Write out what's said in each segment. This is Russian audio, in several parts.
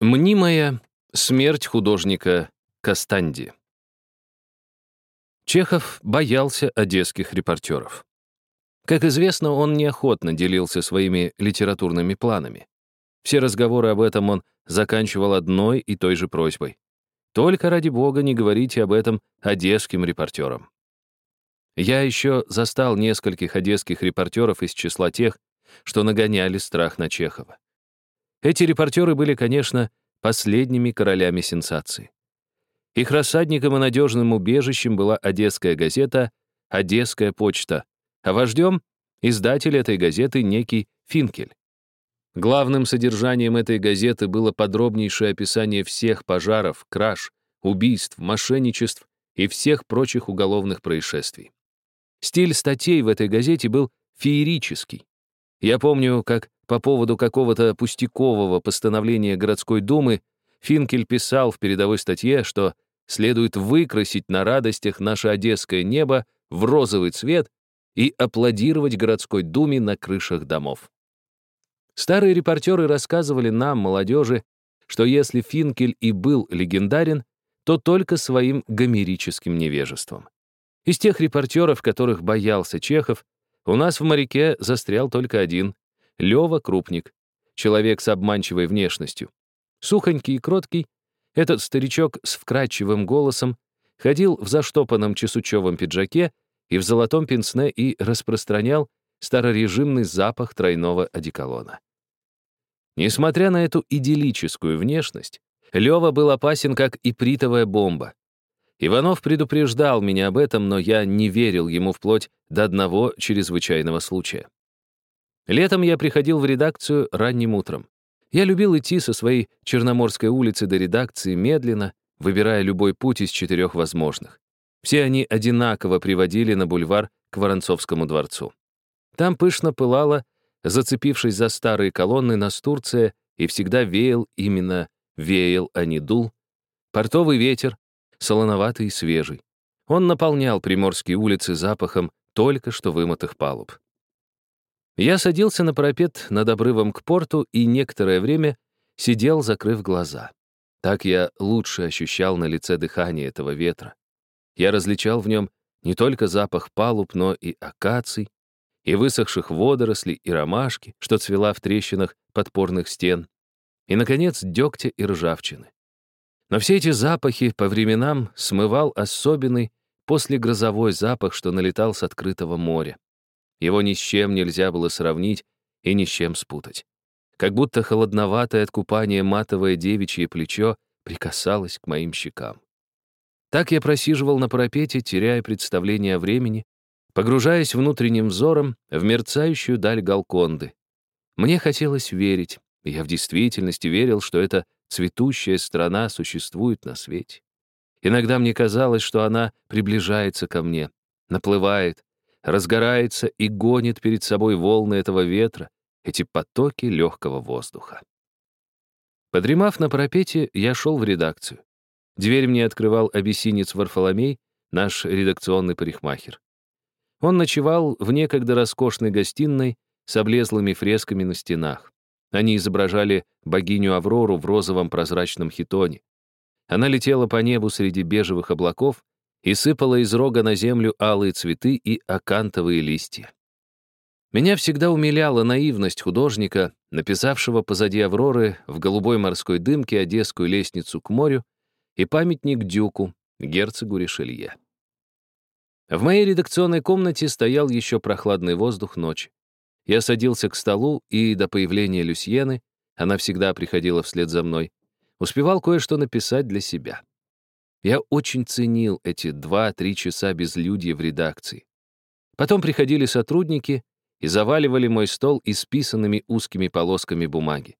Мнимая смерть художника Кастанди. Чехов боялся одесских репортеров. Как известно, он неохотно делился своими литературными планами. Все разговоры об этом он заканчивал одной и той же просьбой. Только ради бога не говорите об этом одесским репортерам. Я еще застал нескольких одесских репортеров из числа тех, что нагоняли страх на Чехова. Эти репортеры были, конечно, последними королями сенсации. Их рассадником и надежным убежищем была одесская газета «Одесская почта», а вождем — издатель этой газеты некий Финкель. Главным содержанием этой газеты было подробнейшее описание всех пожаров, краж, убийств, мошенничеств и всех прочих уголовных происшествий. Стиль статей в этой газете был феерический. Я помню, как по поводу какого-то пустякового постановления городской думы Финкель писал в передовой статье, что следует выкрасить на радостях наше одесское небо в розовый цвет и аплодировать городской думе на крышах домов. Старые репортеры рассказывали нам, молодежи, что если Финкель и был легендарен, то только своим гомерическим невежеством. Из тех репортеров, которых боялся Чехов, у нас в моряке застрял только один — Лёва Крупник, человек с обманчивой внешностью. Сухонький и кроткий, этот старичок с вкрадчивым голосом ходил в заштопанном чесучевом пиджаке и в золотом пенсне и распространял старорежимный запах тройного одеколона. Несмотря на эту идиллическую внешность, Лёва был опасен, как ипритовая бомба. Иванов предупреждал меня об этом, но я не верил ему вплоть до одного чрезвычайного случая. Летом я приходил в редакцию ранним утром. Я любил идти со своей Черноморской улицы до редакции медленно, выбирая любой путь из четырех возможных. Все они одинаково приводили на бульвар к Воронцовскому дворцу. Там пышно пылала, зацепившись за старые колонны, Настурция, и всегда веял именно веял, а не дул. Портовый ветер, солоноватый и свежий. Он наполнял приморские улицы запахом только что вымытых палуб. Я садился на парапет над обрывом к порту и некоторое время сидел, закрыв глаза. Так я лучше ощущал на лице дыхание этого ветра. Я различал в нем не только запах палуб, но и акаций, и высохших водорослей, и ромашки, что цвела в трещинах подпорных стен, и, наконец, дегтя и ржавчины. Но все эти запахи по временам смывал особенный послегрозовой запах, что налетал с открытого моря. Его ни с чем нельзя было сравнить и ни с чем спутать. Как будто холодноватое от купания матовое девичье плечо прикасалось к моим щекам. Так я просиживал на парапете, теряя представление о времени, погружаясь внутренним взором в мерцающую даль Галконды. Мне хотелось верить, и я в действительности верил, что это цветущая страна существует на свете. Иногда мне казалось, что она приближается ко мне, наплывает, разгорается и гонит перед собой волны этого ветра, эти потоки легкого воздуха. Подремав на парапете, я шел в редакцию. Дверь мне открывал обессинец Варфоломей, наш редакционный парикмахер. Он ночевал в некогда роскошной гостиной с облезлыми фресками на стенах. Они изображали богиню Аврору в розовом прозрачном хитоне. Она летела по небу среди бежевых облаков и сыпала из рога на землю алые цветы и акантовые листья. Меня всегда умиляла наивность художника, написавшего позади Авроры в голубой морской дымке одесскую лестницу к морю и памятник Дюку, герцогу Ришелье. В моей редакционной комнате стоял еще прохладный воздух ночи. Я садился к столу, и до появления Люсьены, она всегда приходила вслед за мной, успевал кое-что написать для себя. Я очень ценил эти два-три часа безлюдья в редакции. Потом приходили сотрудники и заваливали мой стол исписанными узкими полосками бумаги.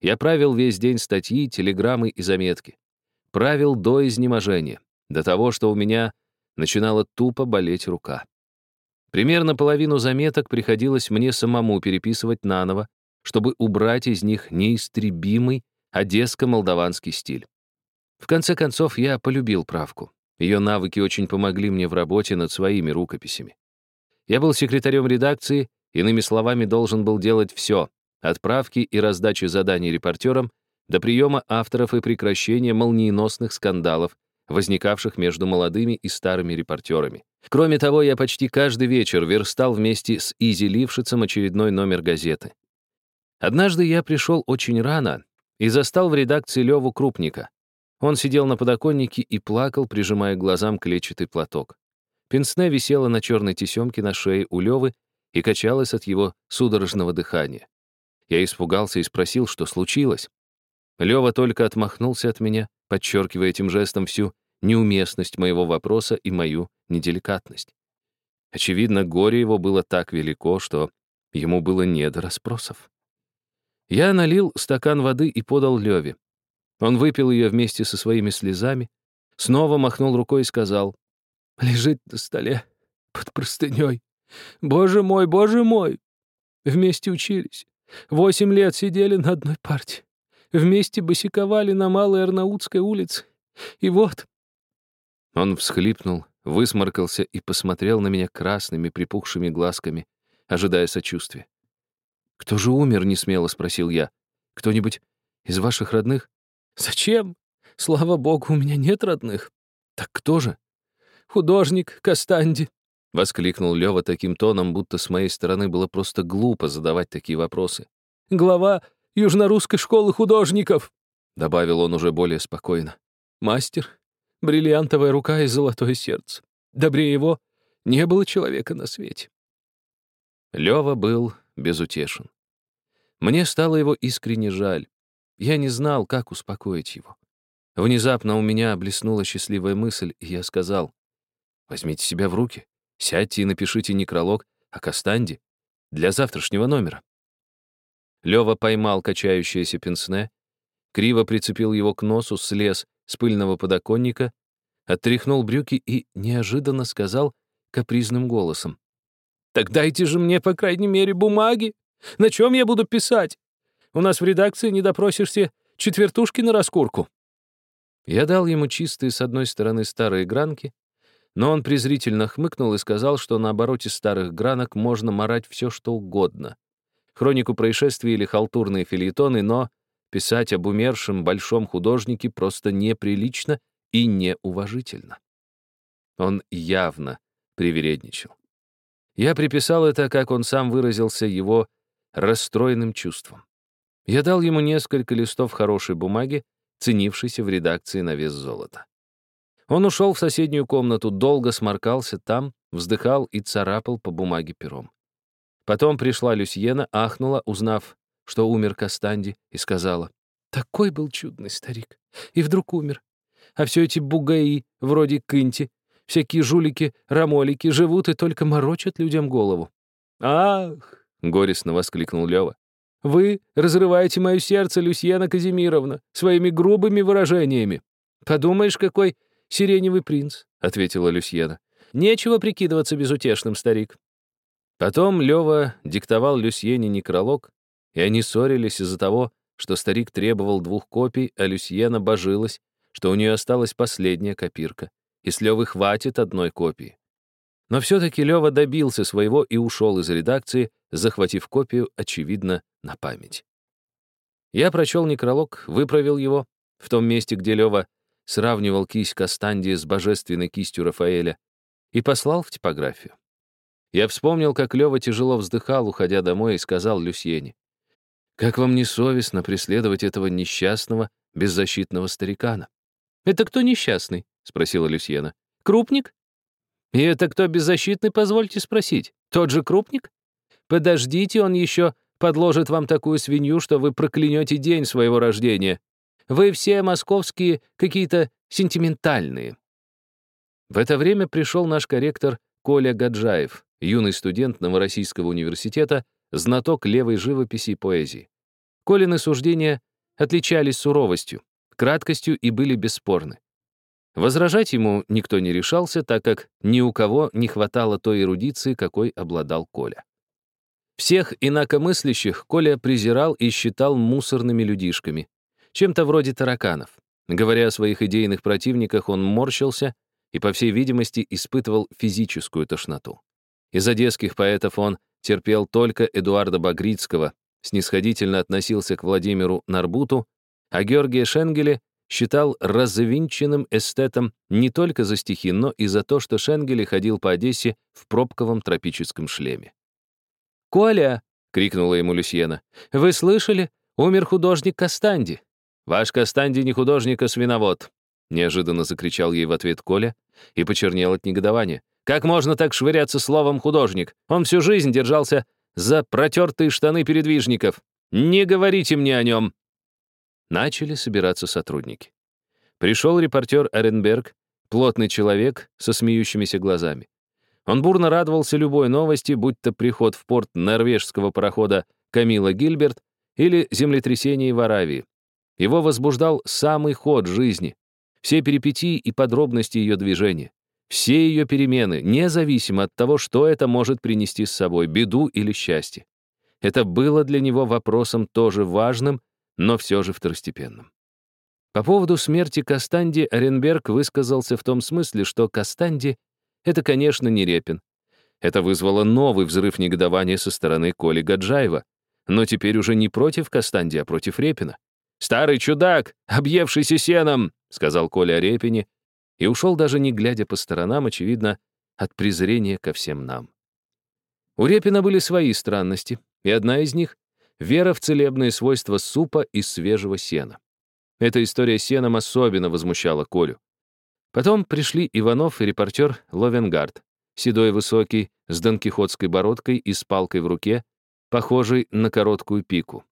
Я правил весь день статьи, телеграммы и заметки. Правил до изнеможения, до того, что у меня начинала тупо болеть рука. Примерно половину заметок приходилось мне самому переписывать наново, чтобы убрать из них неистребимый одесско-молдаванский стиль. В конце концов, я полюбил правку. Ее навыки очень помогли мне в работе над своими рукописями. Я был секретарем редакции, иными словами, должен был делать все, от правки и раздачи заданий репортерам до приема авторов и прекращения молниеносных скандалов, возникавших между молодыми и старыми репортерами. Кроме того, я почти каждый вечер верстал вместе с Изи Лившицем очередной номер газеты. Однажды я пришел очень рано и застал в редакции Леву Крупника. Он сидел на подоконнике и плакал, прижимая глазам клетчатый платок. Пенсне висела на черной тесемке на шее у Левы и качалась от его судорожного дыхания. Я испугался и спросил, что случилось. Лева только отмахнулся от меня, подчеркивая этим жестом всю неуместность моего вопроса и мою неделикатность. Очевидно, горе его было так велико, что ему было не до расспросов. Я налил стакан воды и подал Леве. Он выпил ее вместе со своими слезами, снова махнул рукой и сказал, «Лежит на столе под простыней. Боже мой, боже мой! Вместе учились. Восемь лет сидели на одной парте. Вместе босиковали на Малой Арнаутской улице. И вот...» Он всхлипнул, высморкался и посмотрел на меня красными припухшими глазками, ожидая сочувствия. «Кто же умер?» — несмело спросил я. «Кто-нибудь из ваших родных?» «Зачем? Слава богу, у меня нет родных». «Так кто же?» «Художник Кастанди», — воскликнул Лёва таким тоном, будто с моей стороны было просто глупо задавать такие вопросы. «Глава Южнорусской школы художников», — добавил он уже более спокойно. «Мастер, бриллиантовая рука и золотое сердце. Добрее его не было человека на свете». Лёва был безутешен. Мне стало его искренне жаль. Я не знал, как успокоить его. Внезапно у меня блеснула счастливая мысль, и я сказал, «Возьмите себя в руки, сядьте и напишите некролог о Кастанде для завтрашнего номера». Лёва поймал качающееся пенсне, криво прицепил его к носу, слез с пыльного подоконника, оттряхнул брюки и неожиданно сказал капризным голосом, так дайте же мне, по крайней мере, бумаги. На чем я буду писать? У нас в редакции не допросишься четвертушки на раскурку». Я дал ему чистые с одной стороны старые гранки, но он презрительно хмыкнул и сказал, что на обороте старых гранок можно марать все, что угодно. Хронику происшествий или халтурные фильетоны, но писать об умершем большом художнике просто неприлично и неуважительно. Он явно привередничал. Я приписал это, как он сам выразился, его расстроенным чувством. Я дал ему несколько листов хорошей бумаги, ценившейся в редакции на вес золота. Он ушел в соседнюю комнату, долго сморкался там, вздыхал и царапал по бумаге пером. Потом пришла Люсьена, ахнула, узнав, что умер Кастанди, и сказала, «Такой был чудный старик, и вдруг умер. А все эти бугаи, вроде Кынти, Всякие жулики, рамолики живут и только морочат людям голову. «Ах!» — горестно воскликнул Лёва. «Вы разрываете мое сердце, Люсьена Казимировна, своими грубыми выражениями. Подумаешь, какой сиреневый принц», — ответила Люсьена. «Нечего прикидываться безутешным, старик». Потом Лёва диктовал Люсьене некролог, и они ссорились из-за того, что старик требовал двух копий, а Люсьена божилась, что у нее осталась последняя копирка и с Лёвы хватит одной копии. Но все-таки Лёва добился своего и ушел из редакции, захватив копию, очевидно, на память. Я прочел некролог, выправил его в том месте, где Лёва сравнивал кисть Кастанди с божественной кистью Рафаэля и послал в типографию. Я вспомнил, как Лёва тяжело вздыхал, уходя домой, и сказал Люсьене, «Как вам не совестно преследовать этого несчастного, беззащитного старикана?» «Это кто несчастный?» — спросила Люсьена. «Крупник?» «И это кто беззащитный, позвольте спросить? Тот же крупник? Подождите, он еще подложит вам такую свинью, что вы проклянете день своего рождения. Вы все московские какие-то сентиментальные». В это время пришел наш корректор Коля Гаджаев, юный студент Новороссийского университета, знаток левой живописи и поэзии. Колины суждения отличались суровостью, краткостью и были бесспорны. Возражать ему никто не решался, так как ни у кого не хватало той эрудиции, какой обладал Коля. Всех инакомыслящих Коля презирал и считал мусорными людишками, чем-то вроде тараканов. Говоря о своих идейных противниках, он морщился и, по всей видимости, испытывал физическую тошноту. Из одесских поэтов он терпел только Эдуарда Багрицкого, снисходительно относился к Владимиру Нарбуту, а Георгия Шенгеля считал развинченным эстетом не только за стихи, но и за то, что Шенгеле ходил по Одессе в пробковом тропическом шлеме. «Коля!» — крикнула ему Люсьена. «Вы слышали? Умер художник Кастанди». «Ваш Кастанди не художник, а свиновод», — неожиданно закричал ей в ответ Коля и почернел от негодования. «Как можно так швыряться словом «художник»? Он всю жизнь держался за протертые штаны передвижников. Не говорите мне о нем!» Начали собираться сотрудники. Пришел репортер Аренберг, плотный человек со смеющимися глазами. Он бурно радовался любой новости, будь то приход в порт норвежского парохода Камила Гильберт или землетрясение в Аравии. Его возбуждал самый ход жизни, все перипетии и подробности ее движения, все ее перемены, независимо от того, что это может принести с собой, беду или счастье. Это было для него вопросом тоже важным, но все же второстепенным. По поводу смерти Кастанди Оренберг высказался в том смысле, что Кастанди — это, конечно, не Репин. Это вызвало новый взрыв негодования со стороны Коли Гаджаева, но теперь уже не против Кастанди, а против Репина. «Старый чудак, объевшийся сеном!» — сказал Коля Репине, и ушел даже не глядя по сторонам, очевидно, от презрения ко всем нам. У Репина были свои странности, и одна из них — вера в целебные свойства супа из свежего сена. Эта история с сеном особенно возмущала Колю. Потом пришли Иванов и репортер Ловенгард, седой высокий, с донкихотской бородкой и с палкой в руке, похожий на короткую пику.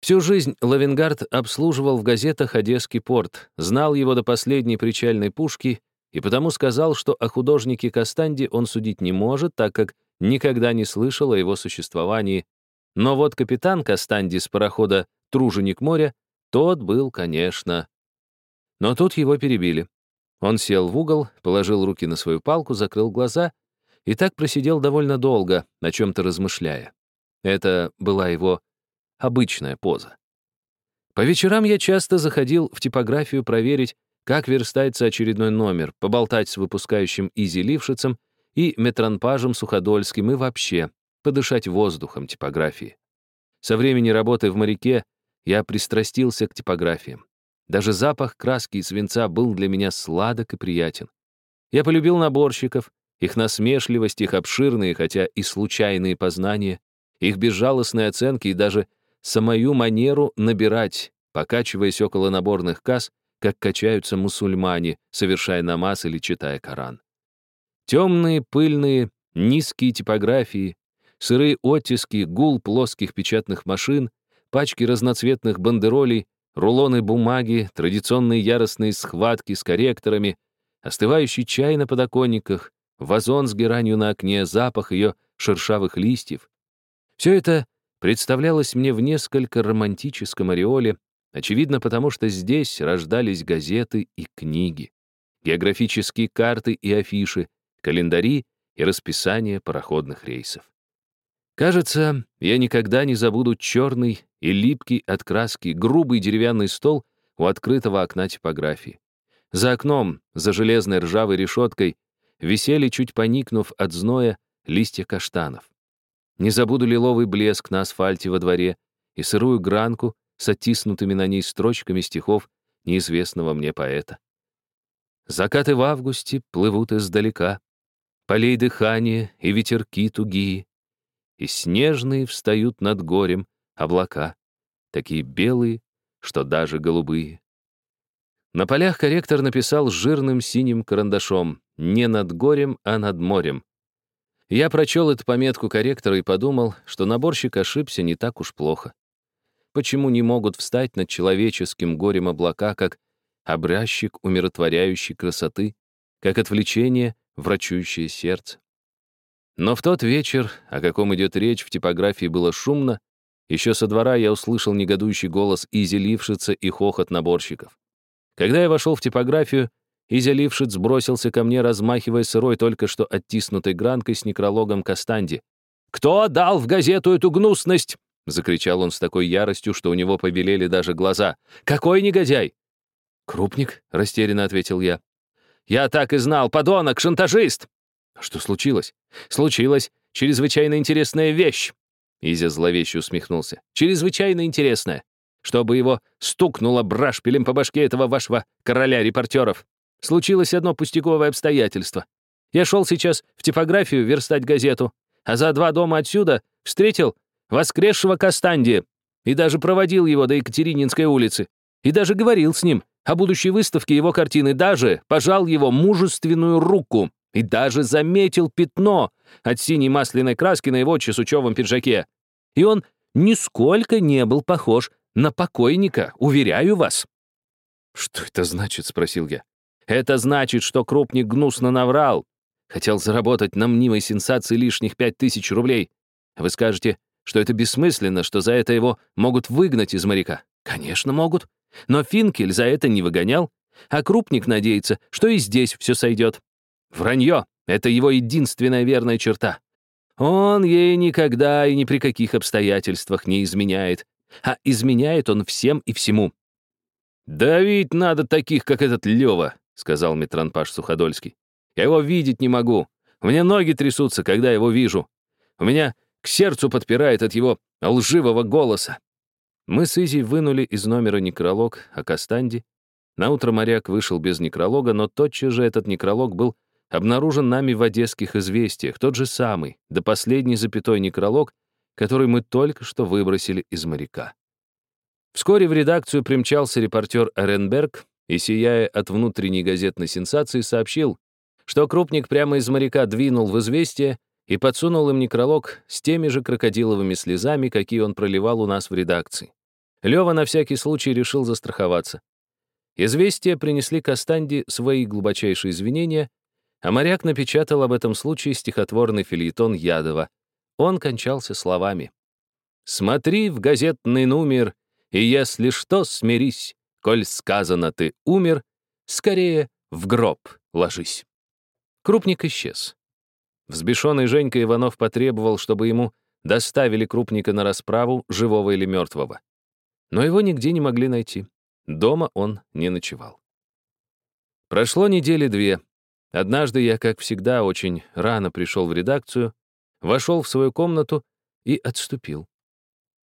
Всю жизнь Лавенгард обслуживал в газетах Одесский порт, знал его до последней причальной пушки и потому сказал, что о художнике Кастанде он судить не может, так как никогда не слышал о его существовании. Но вот капитан Кастанди с парохода «Труженик моря» тот был, конечно. Но тут его перебили. Он сел в угол, положил руки на свою палку, закрыл глаза и так просидел довольно долго, о чем-то размышляя. Это была его обычная поза. По вечерам я часто заходил в типографию проверить, как верстается очередной номер, поболтать с выпускающим Изи Лившицем и метронпажем Суходольским и вообще подышать воздухом типографии. Со времени работы в «Моряке» я пристрастился к типографиям. Даже запах краски и свинца был для меня сладок и приятен. Я полюбил наборщиков, их насмешливость, их обширные, хотя и случайные познания, их безжалостные оценки и даже самую манеру набирать, покачиваясь около наборных касс, как качаются мусульмане, совершая намаз или читая Коран. Темные, пыльные, низкие типографии, сырые оттиски, гул плоских печатных машин, пачки разноцветных бандеролей, рулоны бумаги, традиционные яростные схватки с корректорами, остывающий чай на подоконниках, вазон с геранью на окне, запах ее шершавых листьев. Все это представлялось мне в несколько романтическом ореоле, очевидно потому, что здесь рождались газеты и книги, географические карты и афиши, календари и расписание пароходных рейсов. Кажется, я никогда не забуду черный и липкий от краски грубый деревянный стол у открытого окна типографии. За окном, за железной ржавой решеткой, висели, чуть поникнув от зноя, листья каштанов. Не забуду лиловый блеск на асфальте во дворе и сырую гранку с оттиснутыми на ней строчками стихов неизвестного мне поэта. Закаты в августе плывут издалека, полей дыхания и ветерки тугие, и снежные встают над горем облака, такие белые, что даже голубые. На полях корректор написал жирным синим карандашом «Не над горем, а над морем». Я прочел эту пометку корректора и подумал, что наборщик ошибся не так уж плохо. Почему не могут встать над человеческим горем облака, как обращик умиротворяющей красоты, как отвлечение, врачующее сердце? Но в тот вечер, о каком идет речь, в типографии было шумно, еще со двора я услышал негодующий голос Изи и хохот наборщиков. Когда я вошел в типографию, Изя Лившиц бросился ко мне, размахивая сырой только что оттиснутой гранкой с некрологом Кастанди. «Кто дал в газету эту гнусность?» — закричал он с такой яростью, что у него побелели даже глаза. «Какой негодяй!» «Крупник», — растерянно ответил я. «Я так и знал, подонок, шантажист!» «Что случилось?» «Случилась чрезвычайно интересная вещь!» Изя зловеще усмехнулся. «Чрезвычайно интересная. чтобы его стукнуло брашпилем по башке этого вашего короля репортеров. Случилось одно пустяковое обстоятельство. Я шел сейчас в типографию верстать газету, а за два дома отсюда встретил воскресшего Кастанди и даже проводил его до Екатерининской улицы. И даже говорил с ним о будущей выставке его картины, даже пожал его мужественную руку и даже заметил пятно от синей масляной краски на его чесучевом пиджаке. И он нисколько не был похож на покойника, уверяю вас. «Что это значит?» — спросил я. «Это значит, что крупник гнусно наврал. Хотел заработать на мнимой сенсации лишних пять тысяч рублей. Вы скажете, что это бессмысленно, что за это его могут выгнать из моряка. Конечно, могут. Но Финкель за это не выгонял, а крупник надеется, что и здесь все сойдет. Вранье — это его единственная верная черта. Он ей никогда и ни при каких обстоятельствах не изменяет, а изменяет он всем и всему. «Давить надо таких, как этот Лева», — сказал Митранпаш Суходольский. «Я его видеть не могу. Меня ноги трясутся, когда его вижу. У меня к сердцу подпирает от его лживого голоса». Мы с Изи вынули из номера некролог о Кастанде. Наутро моряк вышел без некролога, но тотчас же этот некролог был обнаружен нами в одесских известиях, тот же самый, до последней запятой некролог, который мы только что выбросили из моряка. Вскоре в редакцию примчался репортер Эренберг и, сияя от внутренней газетной сенсации, сообщил, что крупник прямо из моряка двинул в известие и подсунул им некролог с теми же крокодиловыми слезами, какие он проливал у нас в редакции. Лёва на всякий случай решил застраховаться. Известия принесли Кастанди свои глубочайшие извинения, а моряк напечатал об этом случае стихотворный фильетон Ядова. Он кончался словами. «Смотри в газетный номер, и если что, смирись, коль сказано ты умер, скорее в гроб ложись». Крупник исчез. Взбешенный Женька Иванов потребовал, чтобы ему доставили крупника на расправу, живого или мертвого. Но его нигде не могли найти. Дома он не ночевал. Прошло недели две. Однажды я, как всегда, очень рано пришел в редакцию, вошел в свою комнату и отступил.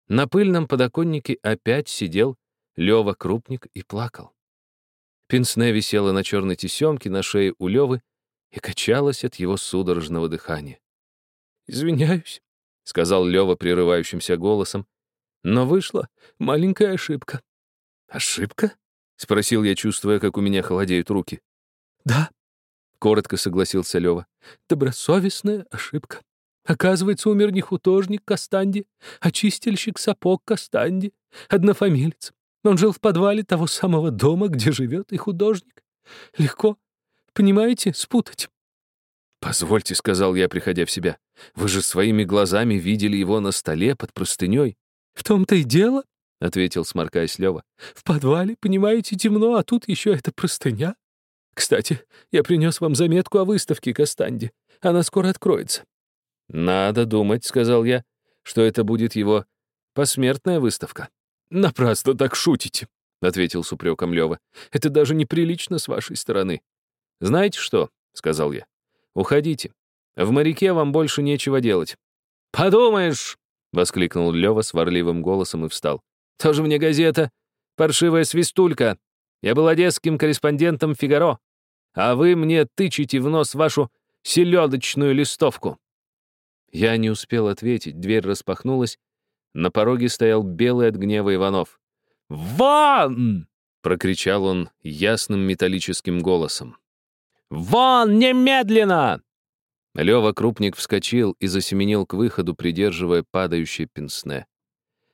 На пыльном подоконнике опять сидел Лева Крупник и плакал. Пинсне висела на черной тесемке на шее у Левы и качалась от его судорожного дыхания. «Извиняюсь», — сказал Лева прерывающимся голосом, «но вышла маленькая ошибка». «Ошибка?» — спросил я, чувствуя, как у меня холодеют руки. «Да», Коротко согласился Лева. Добросовестная ошибка. Оказывается, умер не художник Кастанди, а чистильщик сапог Кастанди, однофамилец. Он жил в подвале того самого дома, где живет и художник. Легко, понимаете, спутать. «Позвольте», — сказал я, приходя в себя, — «вы же своими глазами видели его на столе под простыней». «В том-то и дело», — ответил, сморкаясь Лева. «В подвале, понимаете, темно, а тут еще эта простыня. Кстати, я принес вам заметку о выставке Кастанди. Она скоро откроется». «Надо думать», — сказал я, — «что это будет его посмертная выставка». «Напрасно так шутите», — ответил с упреком Лёва. «Это даже неприлично с вашей стороны». «Знаете что?» — сказал я. «Уходите. В моряке вам больше нечего делать». «Подумаешь!» — воскликнул Лёва сварливым голосом и встал. «Тоже мне газета. Паршивая свистулька. Я был одесским корреспондентом «Фигаро», а вы мне тычете в нос вашу селедочную листовку». Я не успел ответить, дверь распахнулась. На пороге стоял белый от гнева Иванов. «Вон!» — прокричал он ясным металлическим голосом. «Вон, немедленно!» Лёва Крупник вскочил и засеменил к выходу, придерживая падающее пенсне.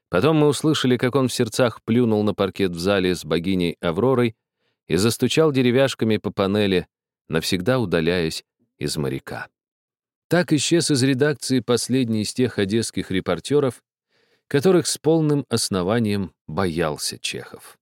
Потом мы услышали, как он в сердцах плюнул на паркет в зале с богиней Авророй и застучал деревяшками по панели, навсегда удаляясь из моряка. Так исчез из редакции последний из тех одесских репортеров, которых с полным основанием боялся Чехов.